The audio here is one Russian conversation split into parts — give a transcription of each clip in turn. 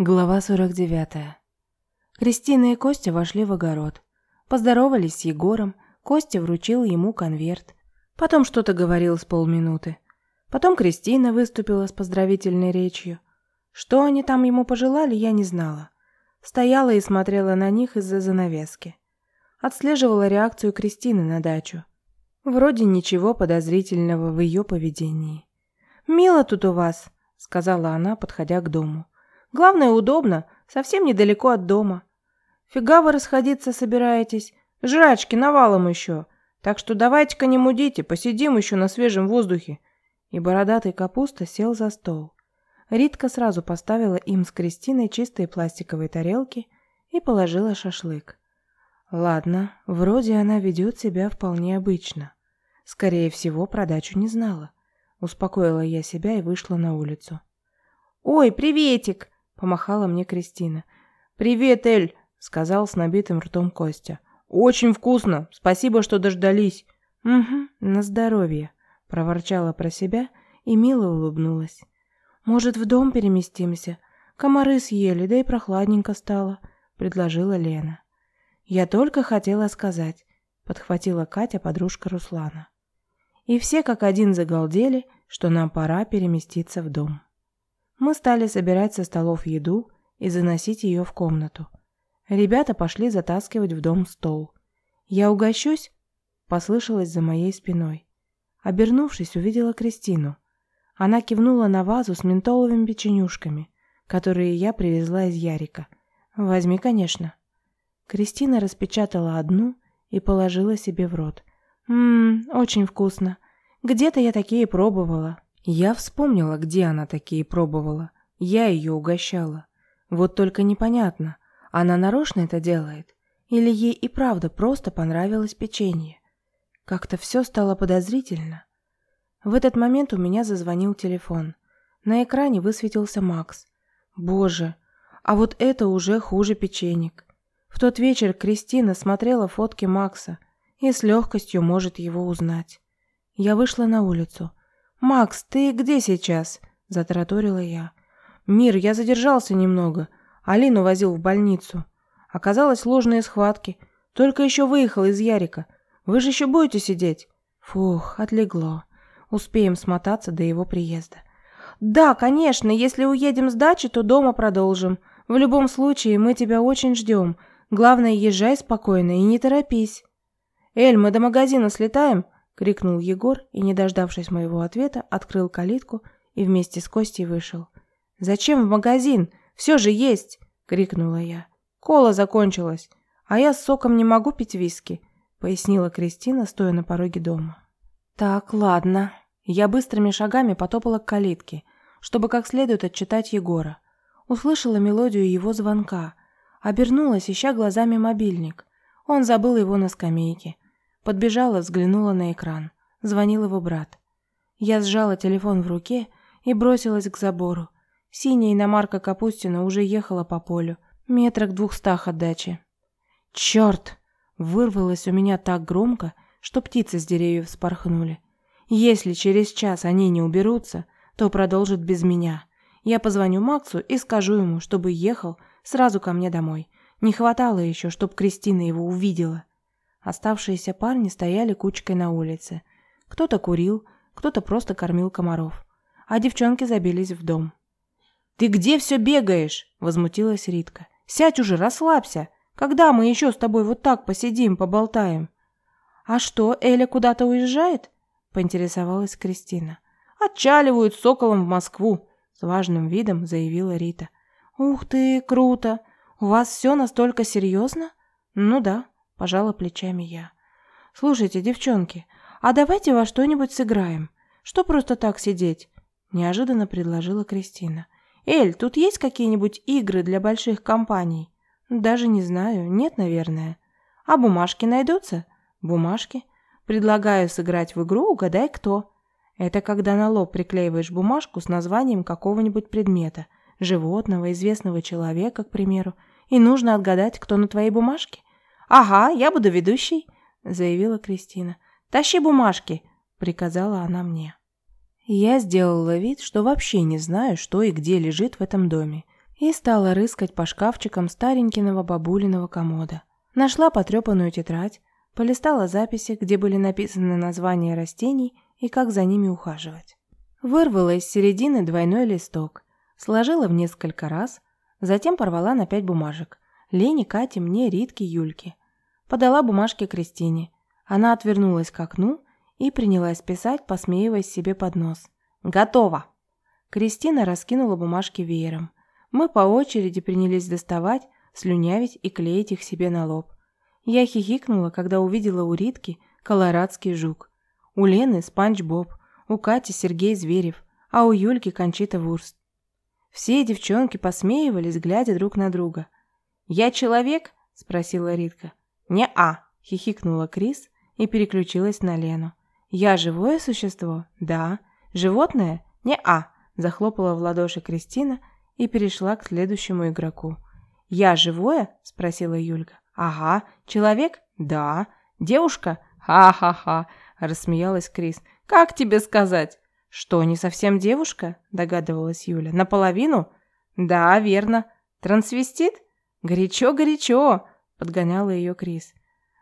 Глава 49. Кристина и Костя вошли в огород. Поздоровались с Егором, Костя вручил ему конверт. Потом что-то говорил с полминуты. Потом Кристина выступила с поздравительной речью. Что они там ему пожелали, я не знала. Стояла и смотрела на них из-за занавески. Отслеживала реакцию Кристины на дачу. Вроде ничего подозрительного в ее поведении. «Мило тут у вас», — сказала она, подходя к дому. Главное, удобно, совсем недалеко от дома. Фига вы расходиться собираетесь? Жрачки навалом еще. Так что давайте-ка не мудите, посидим еще на свежем воздухе. И бородатый капуста сел за стол. Ритка сразу поставила им с Кристиной чистые пластиковые тарелки и положила шашлык. Ладно, вроде она ведет себя вполне обычно. Скорее всего, про дачу не знала. Успокоила я себя и вышла на улицу. «Ой, приветик!» Помахала мне Кристина. «Привет, Эль!» — сказал с набитым ртом Костя. «Очень вкусно! Спасибо, что дождались!» «Угу, на здоровье!» — проворчала про себя и мило улыбнулась. «Может, в дом переместимся? Комары съели, да и прохладненько стало», — предложила Лена. «Я только хотела сказать», — подхватила Катя, подружка Руслана. И все как один загалдели, что нам пора переместиться в дом. Мы стали собирать со столов еду и заносить ее в комнату. Ребята пошли затаскивать в дом стол. «Я угощусь?» – послышалось за моей спиной. Обернувшись, увидела Кристину. Она кивнула на вазу с ментоловыми печенюшками, которые я привезла из Ярика. «Возьми, конечно». Кристина распечатала одну и положила себе в рот. «Ммм, очень вкусно. Где-то я такие пробовала. Я вспомнила, где она такие пробовала. Я ее угощала. Вот только непонятно, она нарочно это делает? Или ей и правда просто понравилось печенье? Как-то все стало подозрительно. В этот момент у меня зазвонил телефон. На экране высветился Макс. Боже, а вот это уже хуже печенек. В тот вечер Кристина смотрела фотки Макса и с легкостью может его узнать. Я вышла на улицу. «Макс, ты где сейчас?» – затараторила я. «Мир, я задержался немного. Алину возил в больницу. Оказалось, ложные схватки. Только еще выехал из Ярика. Вы же еще будете сидеть?» Фух, отлегло. Успеем смотаться до его приезда. «Да, конечно, если уедем с дачи, то дома продолжим. В любом случае, мы тебя очень ждем. Главное, езжай спокойно и не торопись». «Эль, мы до магазина слетаем?» Крикнул Егор и, не дождавшись моего ответа, открыл калитку и вместе с Костей вышел. Зачем в магазин? Все же есть, крикнула я. Кола закончилась, а я с соком не могу пить виски, пояснила Кристина, стоя на пороге дома. Так, ладно. Я быстрыми шагами потопала к калитке, чтобы как следует отчитать Егора. Услышала мелодию его звонка, обернулась, ища глазами мобильник. Он забыл его на скамейке. Подбежала, взглянула на экран. Звонил его брат. Я сжала телефон в руке и бросилась к забору. Синяя иномарка Капустина уже ехала по полю, метрах двухстах от дачи. «Черт!» Вырвалось у меня так громко, что птицы с деревьев спорхнули. Если через час они не уберутся, то продолжат без меня. Я позвоню Максу и скажу ему, чтобы ехал сразу ко мне домой. Не хватало еще, чтоб Кристина его увидела. Оставшиеся парни стояли кучкой на улице. Кто-то курил, кто-то просто кормил комаров. А девчонки забились в дом. «Ты где все бегаешь?» – возмутилась Ритка. «Сядь уже, расслабься. Когда мы еще с тобой вот так посидим, поболтаем?» «А что, Эля куда-то уезжает?» – поинтересовалась Кристина. «Отчаливают соколом в Москву», – с важным видом заявила Рита. «Ух ты, круто! У вас все настолько серьезно?» «Ну да», Пожала плечами я. Слушайте, девчонки, а давайте во что-нибудь сыграем. Что просто так сидеть? Неожиданно предложила Кристина. Эль, тут есть какие-нибудь игры для больших компаний? Даже не знаю, нет, наверное. А бумажки найдутся? Бумажки. Предлагаю сыграть в игру «Угадай кто». Это когда на лоб приклеиваешь бумажку с названием какого-нибудь предмета, животного, известного человека, к примеру, и нужно отгадать, кто на твоей бумажке. «Ага, я буду ведущей», — заявила Кристина. «Тащи бумажки», — приказала она мне. Я сделала вид, что вообще не знаю, что и где лежит в этом доме, и стала рыскать по шкафчикам старенького бабулиного комода. Нашла потрепанную тетрадь, полистала записи, где были написаны названия растений и как за ними ухаживать. Вырвала из середины двойной листок, сложила в несколько раз, затем порвала на пять бумажек. Лене, Кате, мне, Ритке, Юльке. Подала бумажки Кристине. Она отвернулась к окну и принялась писать, посмеиваясь себе под нос. «Готово!» Кристина раскинула бумажки веером. Мы по очереди принялись доставать, слюнявить и клеить их себе на лоб. Я хихикнула, когда увидела у Ритки колорадский жук. У Лены Спанч Боб, у Кати Сергей Зверев, а у Юльки Кончита Вурст. Все девчонки посмеивались, глядя друг на друга. «Я человек?» – спросила Ритка. «Не-а», – хихикнула Крис и переключилась на Лену. «Я живое существо?» «Да». «Животное?» «Не-а», – захлопала в ладоши Кристина и перешла к следующему игроку. «Я живое?» – спросила Юлька. «Ага. Человек?» «Да». «Девушка?» «Ха-ха-ха!» – рассмеялась Крис. «Как тебе сказать?» «Что, не совсем девушка?» – догадывалась Юля. «Наполовину?» «Да, верно. Трансвестит?» «Горячо-горячо!» – подгоняла ее Крис.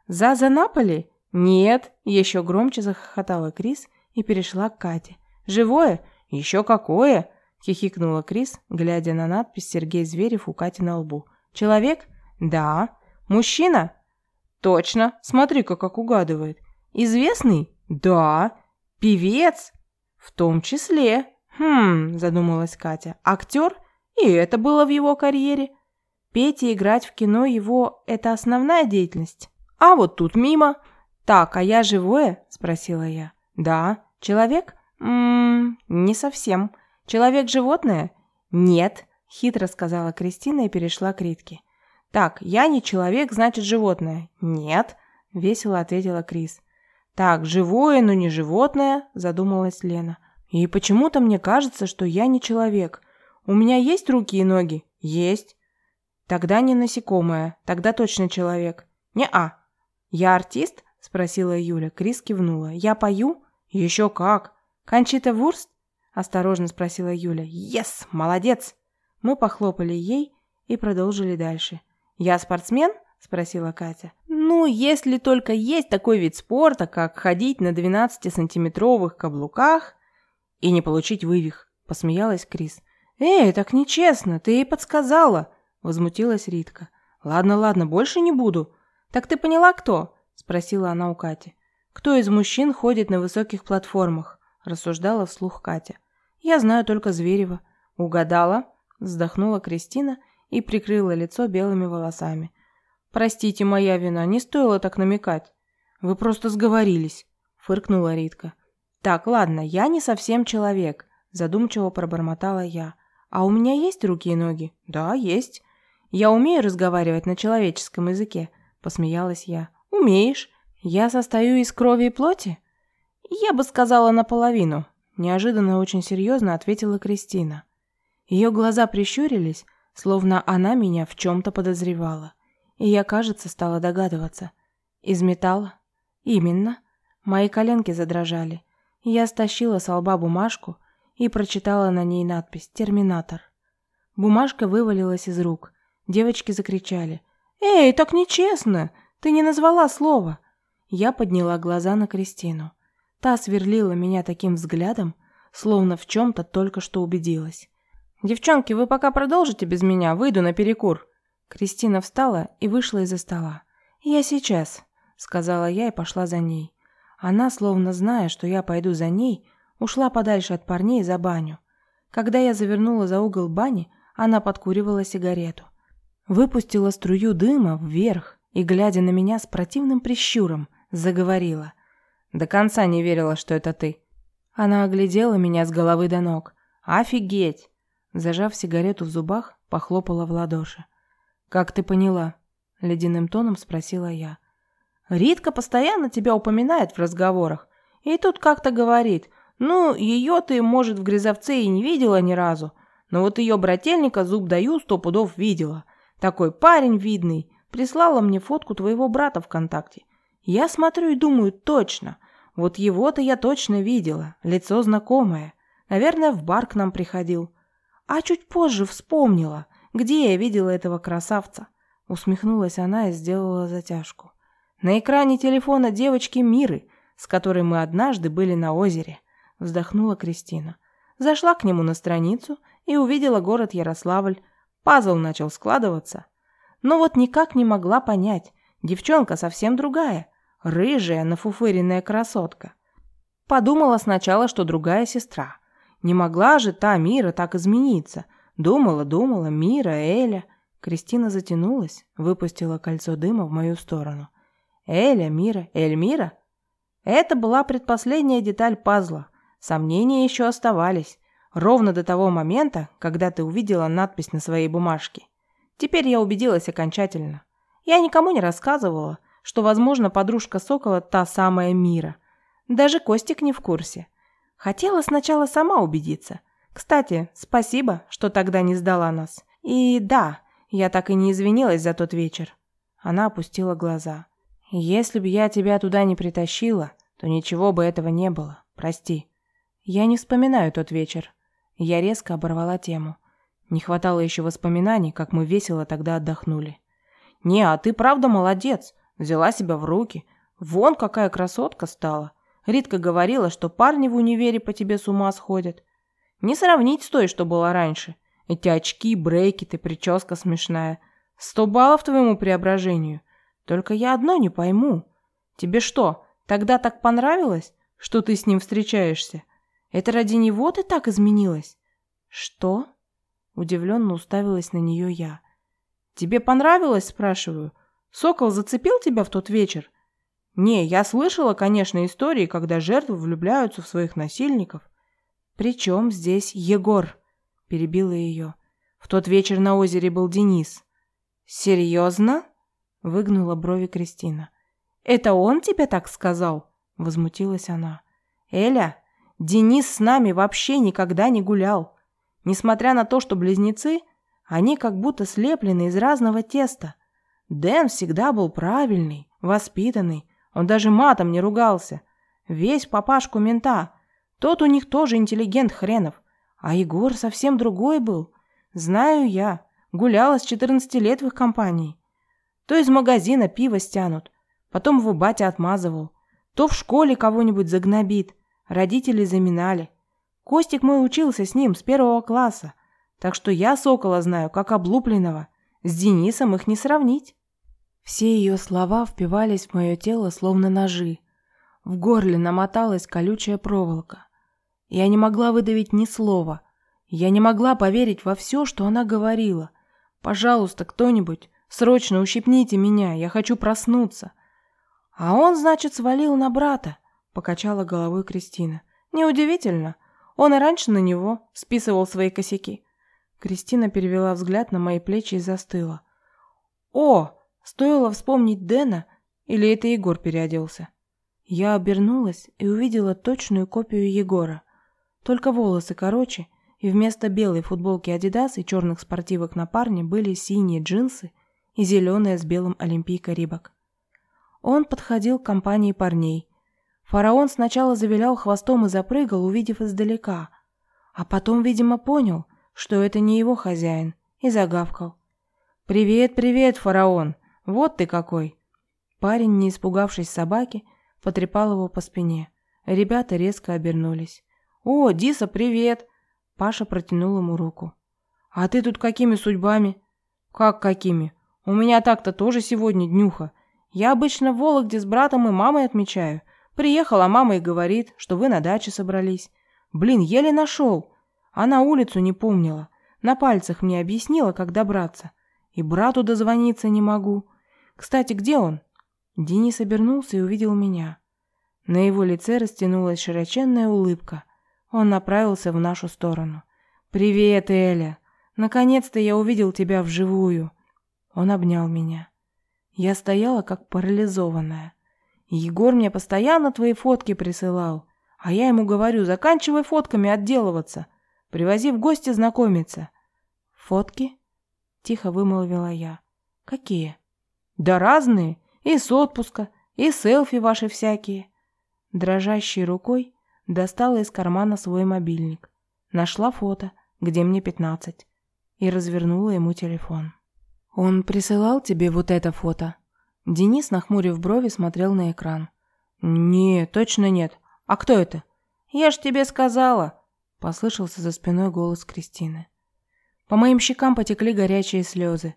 «За-за Наполи?» «Нет!» – еще громче захохотала Крис и перешла к Кате. «Живое? Еще какое!» – хихикнула Крис, глядя на надпись «Сергей Зверев» у Кати на лбу. «Человек?» «Да». «Мужчина?» «Точно. Смотри-ка, как угадывает». «Известный?» «Да». «Певец?» «В том числе». «Хм», – задумалась Катя. «Актер?» «И это было в его карьере». «Петь и играть в кино его – это основная деятельность?» «А вот тут мимо». «Так, а я живое?» – спросила я. «Да». «Человек?» «Ммм, не совсем». «Человек-животное?» «Нет», – хитро сказала Кристина и перешла к Ритке. «Так, я не человек, значит животное». «Нет», – весело ответила Крис. «Так, живое, но не животное», – задумалась Лена. «И почему-то мне кажется, что я не человек. У меня есть руки и ноги?» «Есть». «Тогда не насекомое, тогда точно человек». «Не-а». «Я артист?» – спросила Юля. Крис кивнула. «Я пою?» «Еще как». «Кончита Вурст?» Осторожно спросила Юля. «Ес! Молодец!» Мы похлопали ей и продолжили дальше. «Я спортсмен?» Спросила Катя. «Ну, если только есть такой вид спорта, как ходить на 12-сантиметровых каблуках и не получить вывих», посмеялась Крис. «Эй, так нечестно, ты ей подсказала», возмутилась Ритка. «Ладно, ладно, больше не буду». «Так ты поняла, кто?» спросила она у Кати. «Кто из мужчин ходит на высоких платформах?» рассуждала вслух Катя. Я знаю только Зверева. Угадала? Вздохнула Кристина и прикрыла лицо белыми волосами. Простите, моя вина, не стоило так намекать. Вы просто сговорились, фыркнула Ритка. Так, ладно, я не совсем человек, задумчиво пробормотала я. А у меня есть руки и ноги? Да, есть. Я умею разговаривать на человеческом языке, посмеялась я. Умеешь? Я состою из крови и плоти? Я бы сказала наполовину, Неожиданно очень серьезно ответила Кристина. Ее глаза прищурились, словно она меня в чем-то подозревала. И я, кажется, стала догадываться. Из металла? Именно. Мои коленки задрожали. Я стащила с лба бумажку и прочитала на ней надпись «Терминатор». Бумажка вывалилась из рук. Девочки закричали. «Эй, так нечестно! Ты не назвала слово!» Я подняла глаза на Кристину. Та сверлила меня таким взглядом, словно в чем-то только что убедилась. «Девчонки, вы пока продолжите без меня, выйду на перекур». Кристина встала и вышла из-за стола. «Я сейчас», — сказала я и пошла за ней. Она, словно зная, что я пойду за ней, ушла подальше от парней за баню. Когда я завернула за угол бани, она подкуривала сигарету. Выпустила струю дыма вверх и, глядя на меня с противным прищуром, заговорила. До конца не верила, что это ты. Она оглядела меня с головы до ног. Офигеть! Зажав сигарету в зубах, похлопала в ладоши. Как ты поняла? Ледяным тоном спросила я. Ритка постоянно тебя упоминает в разговорах. И тут как-то говорит. Ну, ее ты, может, в Грязовце и не видела ни разу. Но вот ее брательника зуб даю сто пудов видела. Такой парень видный. Прислала мне фотку твоего брата ВКонтакте. Я смотрю и думаю, точно. Вот его-то я точно видела, лицо знакомое. Наверное, в бар к нам приходил. А чуть позже вспомнила. Где я видела этого красавца? Усмехнулась она и сделала затяжку. На экране телефона девочки Миры, с которой мы однажды были на озере. Вздохнула Кристина. Зашла к нему на страницу и увидела город Ярославль. Пазл начал складываться. Но вот никак не могла понять. Девчонка совсем другая. Рыжая, нафуфыренная красотка. Подумала сначала, что другая сестра. Не могла же та Мира так измениться. Думала, думала, Мира, Эля. Кристина затянулась, выпустила кольцо дыма в мою сторону. Эля, Мира, Эльмира? Это была предпоследняя деталь пазла. Сомнения еще оставались. Ровно до того момента, когда ты увидела надпись на своей бумажке. Теперь я убедилась окончательно. Я никому не рассказывала, что, возможно, подружка Сокола та самая Мира. Даже Костик не в курсе. Хотела сначала сама убедиться. Кстати, спасибо, что тогда не сдала нас. И да, я так и не извинилась за тот вечер. Она опустила глаза. Если бы я тебя туда не притащила, то ничего бы этого не было. Прости. Я не вспоминаю тот вечер. Я резко оборвала тему. Не хватало еще воспоминаний, как мы весело тогда отдохнули. Не, а ты правда молодец. Взяла себя в руки. Вон какая красотка стала. Ритка говорила, что парни в универе по тебе с ума сходят. Не сравнить с той, что было раньше. Эти очки, брекеты, прическа смешная. Сто баллов твоему преображению. Только я одно не пойму. Тебе что, тогда так понравилось, что ты с ним встречаешься? Это ради него ты так изменилась? Что? Удивленно уставилась на нее я. Тебе понравилось, спрашиваю? Сокол зацепил тебя в тот вечер? Не, я слышала, конечно, истории, когда жертвы влюбляются в своих насильников. Причем здесь Егор? Перебила ее. В тот вечер на озере был Денис. Серьезно? Выгнула брови Кристина. «Это он тебе так сказал?» Возмутилась она. «Эля, Денис с нами вообще никогда не гулял. Несмотря на то, что близнецы, они как будто слеплены из разного теста. Дэн всегда был правильный, воспитанный, он даже матом не ругался. Весь папашку мента. Тот у них тоже интеллигент хренов. А Егор совсем другой был. Знаю я, гуляла с 14 лет в их компании. То из магазина пиво стянут, потом его батя отмазывал, то в школе кого-нибудь загнобит, родители заминали. Костик мой учился с ним с первого класса, так что я Сокола знаю, как облупленного. С Денисом их не сравнить. Все ее слова впивались в мое тело, словно ножи. В горле намоталась колючая проволока. Я не могла выдавить ни слова. Я не могла поверить во все, что она говорила. Пожалуйста, кто-нибудь, Срочно ущипните меня, я хочу проснуться. А он, значит, свалил на брата, покачала головой Кристина. Неудивительно. Он и раньше на него списывал свои косяки. Кристина перевела взгляд на мои плечи и застыла. О, стоило вспомнить Дэна, или это Егор переоделся? Я обернулась и увидела точную копию Егора. Только волосы короче, и вместо белой футболки Adidas и черных спортивок на парне были синие джинсы и зеленая с белым олимпийка Рибок. Он подходил к компании парней. Фараон сначала завилял хвостом и запрыгал, увидев издалека, а потом, видимо, понял, что это не его хозяин, и загавкал. «Привет, привет, фараон! Вот ты какой!» Парень, не испугавшись собаки, потрепал его по спине. Ребята резко обернулись. «О, Диса, привет!» Паша протянул ему руку. «А ты тут какими судьбами?» «Как какими? У меня так-то тоже сегодня днюха. Я обычно в Вологде с братом и мамой отмечаю. Приехала мама и говорит, что вы на даче собрались. Блин, еле нашел. Она улицу не помнила. На пальцах мне объяснила, как добраться. И брату дозвониться не могу. Кстати, где он? Денис обернулся и увидел меня. На его лице растянулась широченная улыбка. Он направился в нашу сторону. «Привет, Эля! Наконец-то я увидел тебя вживую!» Он обнял меня. Я стояла как парализованная. Егор мне постоянно твои фотки присылал, а я ему говорю, заканчивай фотками отделываться, привози в гости знакомиться. Фотки? Тихо вымолвила я. Какие? Да разные, и с отпуска, и селфи ваши всякие. Дрожащей рукой достала из кармана свой мобильник. Нашла фото, где мне пятнадцать. и развернула ему телефон. «Он присылал тебе вот это фото?» Денис, нахмурив брови, смотрел на экран. «Не, точно нет. А кто это?» «Я ж тебе сказала!» Послышался за спиной голос Кристины. По моим щекам потекли горячие слезы.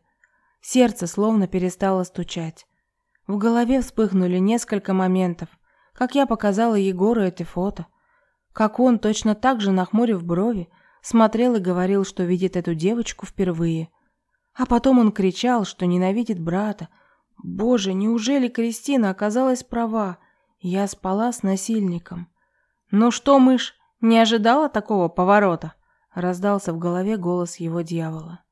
Сердце словно перестало стучать. В голове вспыхнули несколько моментов, как я показала Егору это фото, как он, точно так же нахмурив брови, смотрел и говорил, что видит эту девочку впервые. А потом он кричал, что ненавидит брата. Боже, неужели Кристина оказалась права? Я спала с насильником. «Ну что, мышь, не ожидала такого поворота?» Раздался в голове голос его дьявола.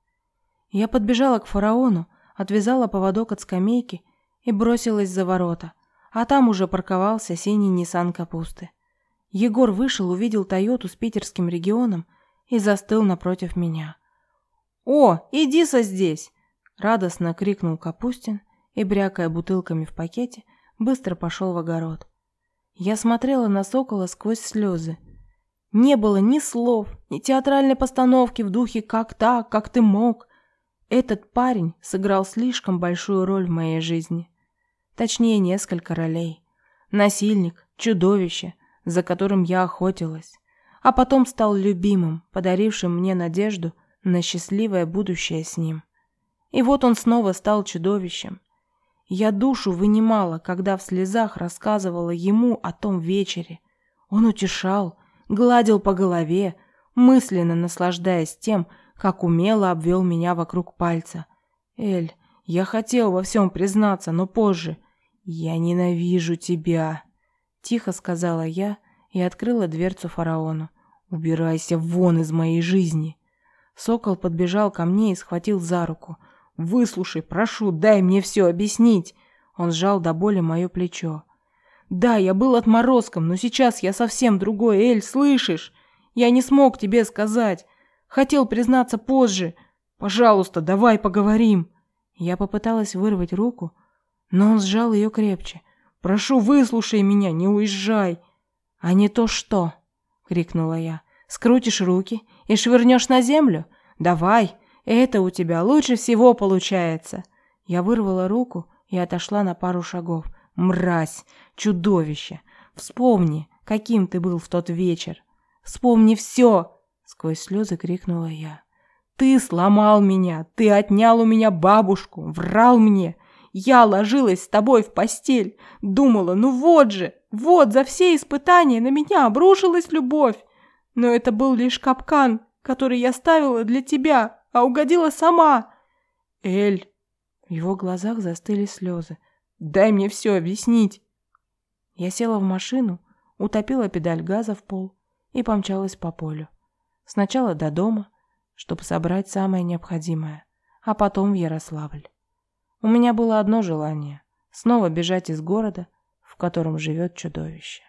Я подбежала к фараону, отвязала поводок от скамейки и бросилась за ворота, а там уже парковался синий Ниссан Капусты. Егор вышел, увидел Тойоту с питерским регионом и застыл напротив меня. «О, иди-со здесь!» — радостно крикнул Капустин и, брякая бутылками в пакете, быстро пошел в огород. Я смотрела на сокола сквозь слезы. Не было ни слов, ни театральной постановки в духе «как так, как ты мог». Этот парень сыграл слишком большую роль в моей жизни. Точнее, несколько ролей. Насильник, чудовище, за которым я охотилась. А потом стал любимым, подарившим мне надежду на счастливое будущее с ним. И вот он снова стал чудовищем. Я душу вынимала, когда в слезах рассказывала ему о том вечере. Он утешал, гладил по голове, мысленно наслаждаясь тем, как умело обвел меня вокруг пальца. «Эль, я хотел во всем признаться, но позже. Я ненавижу тебя», — тихо сказала я и открыла дверцу фараону. «Убирайся вон из моей жизни». Сокол подбежал ко мне и схватил за руку. «Выслушай, прошу, дай мне все объяснить». Он сжал до боли мое плечо. Да, я был отморозком, но сейчас я совсем другой, Эль, слышишь? Я не смог тебе сказать. Хотел признаться позже. Пожалуйста, давай поговорим. Я попыталась вырвать руку, но он сжал ее крепче. Прошу, выслушай меня, не уезжай. А не то что, крикнула я. Скрутишь руки и швырнешь на землю? Давай, это у тебя лучше всего получается. Я вырвала руку и отошла на пару шагов. Мразь, чудовище. Вспомни, каким ты был в тот вечер. Вспомни все, сквозь слезы крикнула я. Ты сломал меня, ты отнял у меня бабушку, врал мне. Я ложилась с тобой в постель, думала, ну вот же, вот за все испытания на меня обрушилась любовь. Но это был лишь капкан, который я ставила для тебя, а угодила сама. Эль, в его глазах застыли слезы. Дай мне все объяснить. Я села в машину, утопила педаль газа в пол и помчалась по полю. Сначала до дома, чтобы собрать самое необходимое, а потом в Ярославль. У меня было одно желание — снова бежать из города, в котором живет чудовище.